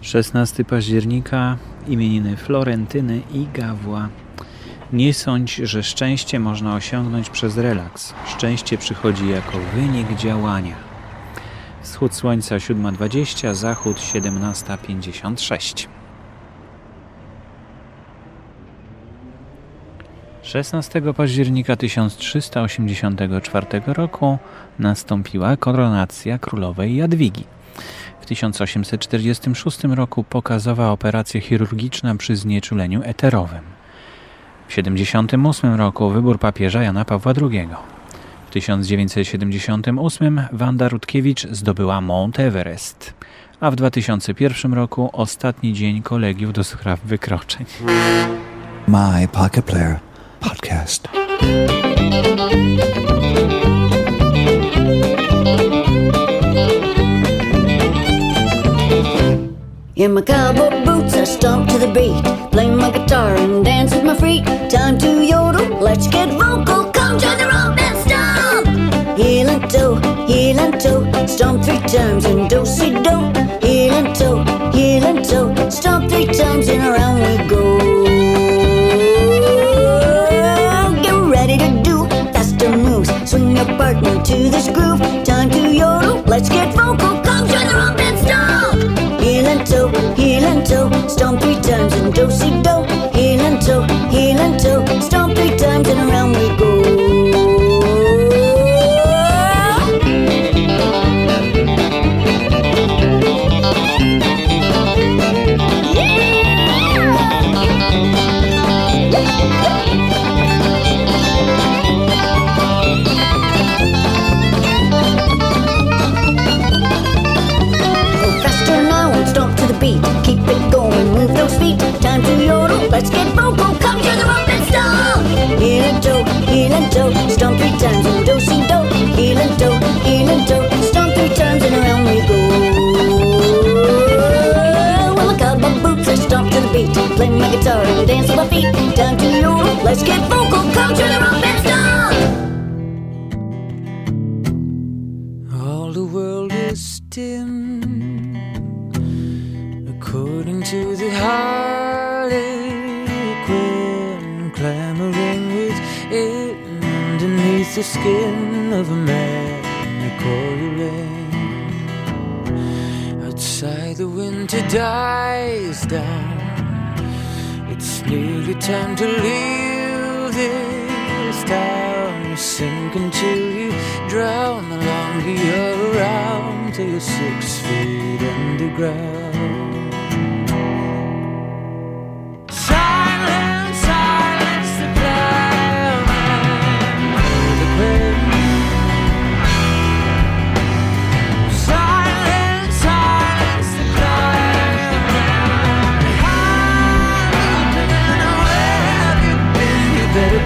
16 października imieniny Florentyny i Gawła. Nie sądź, że szczęście można osiągnąć przez relaks. Szczęście przychodzi jako wynik działania. Wschód słońca 7.20, zachód 17.56. 16 października 1384 roku nastąpiła koronacja królowej Jadwigi. 1846 roku pokazowa operacja chirurgiczna przy znieczuleniu eterowym. W 1978 roku wybór papieża Jana Pawła II. W 1978 Wanda Rutkiewicz zdobyła Mount Everest, a w 2001 roku ostatni dzień kolegiów do spraw wykroczeń. My Pocket Player Podcast. My guitar and dance with my feet. Time to yodel, let's get vocal, come to the rope and stomp. All the world is dim according to the heart. the skin of a man they rain. Outside the winter dies down. It's nearly time to leave this town. You sink until you drown. The longer you're around, till you're six feet underground.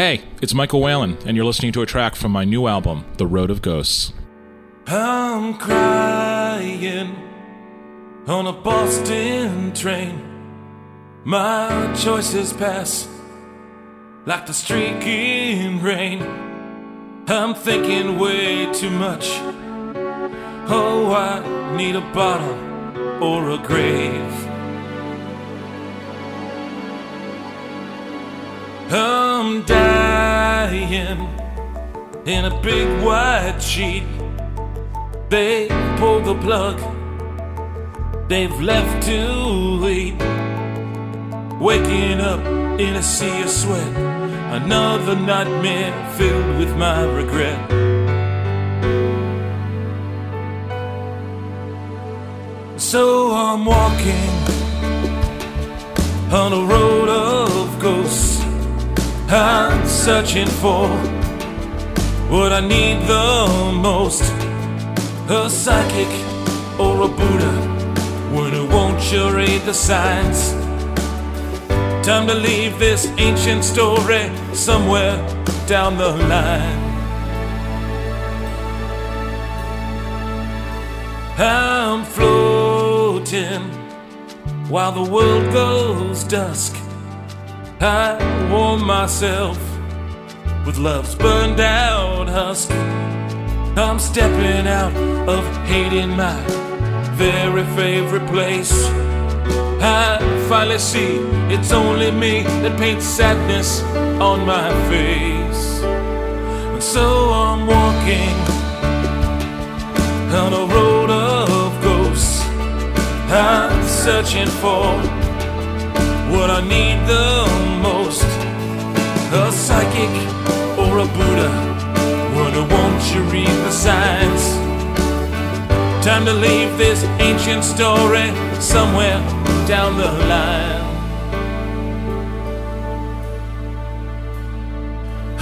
Hey, it's Michael Whalen, and you're listening to a track from my new album, The Road of Ghosts. I'm crying on a Boston train. My choices pass like the streaking rain. I'm thinking way too much. Oh, I need a bottle or a grave. I'm dying in a big white sheet. They pulled the plug, they've left too late. Waking up in a sea of sweat, another nightmare filled with my regret. So I'm walking on a road. I'm searching for what I need the most a psychic or a Buddha when it won't you read the signs. Time to leave this ancient story somewhere down the line. I'm floating while the world goes dusk. I warm myself with love's burned out husk. I'm stepping out of hating my very favorite place. I finally see it's only me that paints sadness on my face. And so I'm walking on a road of ghosts. I'm searching for what I need the most a psychic or a Buddha. Wonder, won't you read the signs? Time to leave this ancient story somewhere down the line.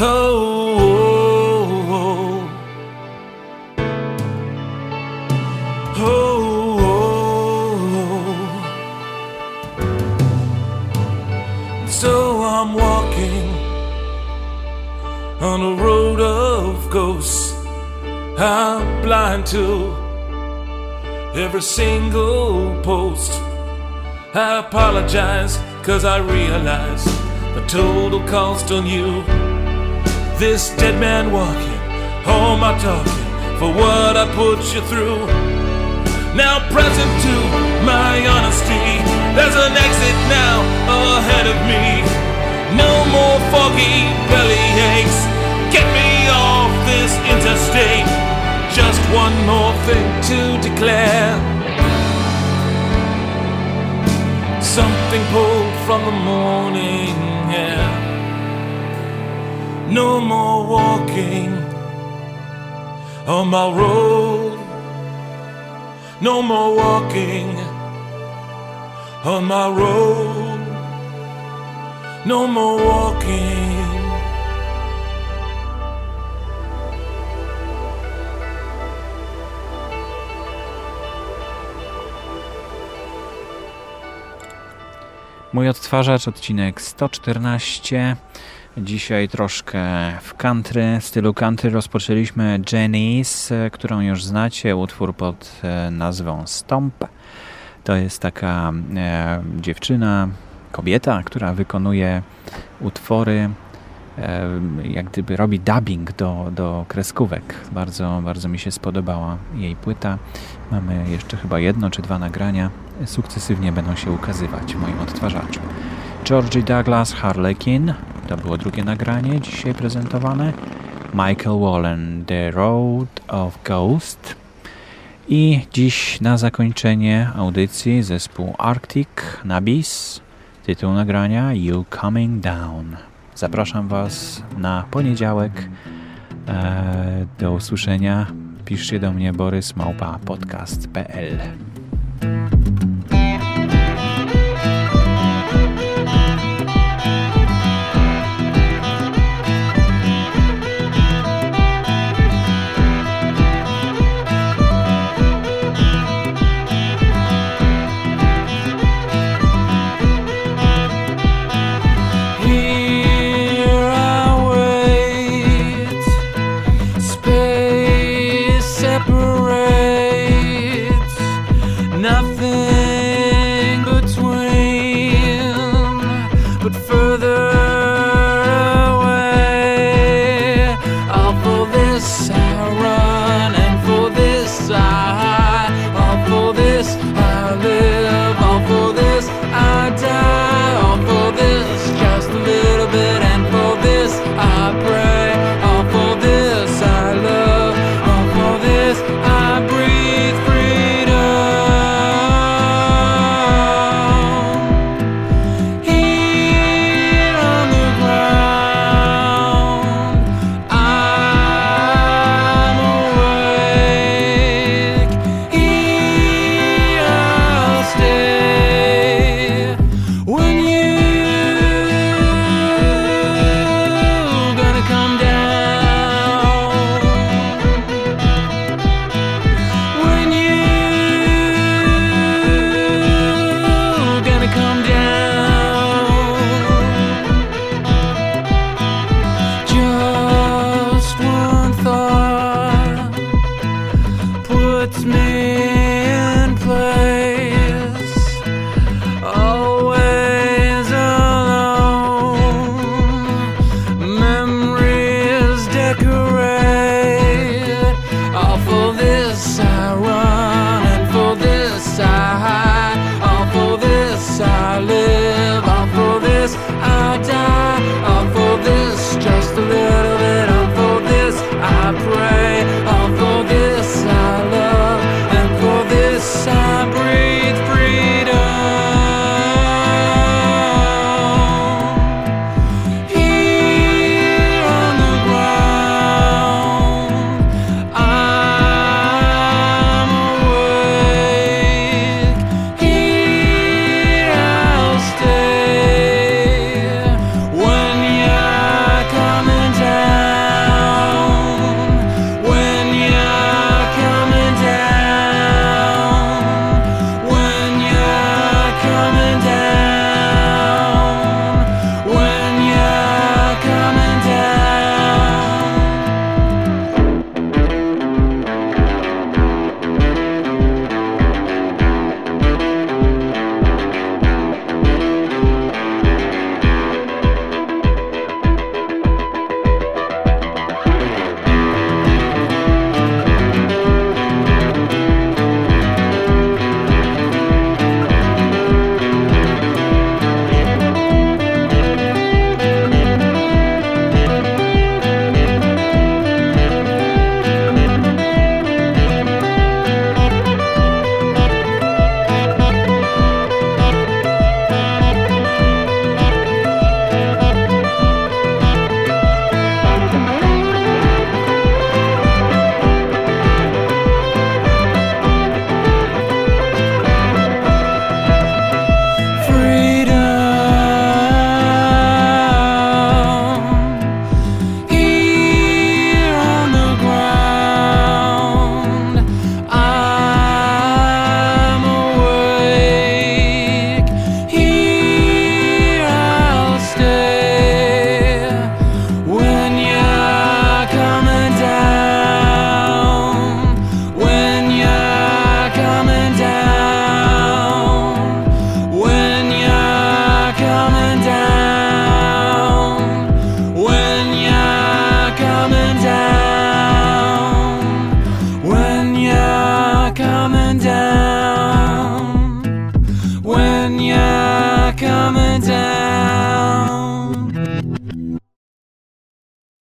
Oh, I'm blind to every single post. I apologize, cause I realize the total cost on you. This dead man walking, all my talking for what I put you through. Now, present to my honesty, there's an exit now ahead of me. No more foggy belly aches. Get me off this interstate. Just one more thing to declare. Something pulled from the morning air. No more walking on my road. No more walking on my road. No more walking. Mój odtwarzacz, odcinek 114. Dzisiaj troszkę w country, stylu country rozpoczęliśmy Janice, którą już znacie, utwór pod e, nazwą Stomp. To jest taka e, dziewczyna, kobieta, która wykonuje utwory, e, jak gdyby robi dubbing do, do kreskówek. Bardzo, bardzo mi się spodobała jej płyta. Mamy jeszcze chyba jedno czy dwa nagrania. Sukcesywnie będą się ukazywać w moim odtwarzaczu. Georgie Douglas, Harlequin, to było drugie nagranie dzisiaj prezentowane. Michael Wallen, The Road of Ghost. I dziś na zakończenie audycji zespół Arctic Nabis. Tytuł nagrania You Coming Down. Zapraszam Was na poniedziałek. E, do usłyszenia. Piszcie do mnie borysmałpa.podcast.pl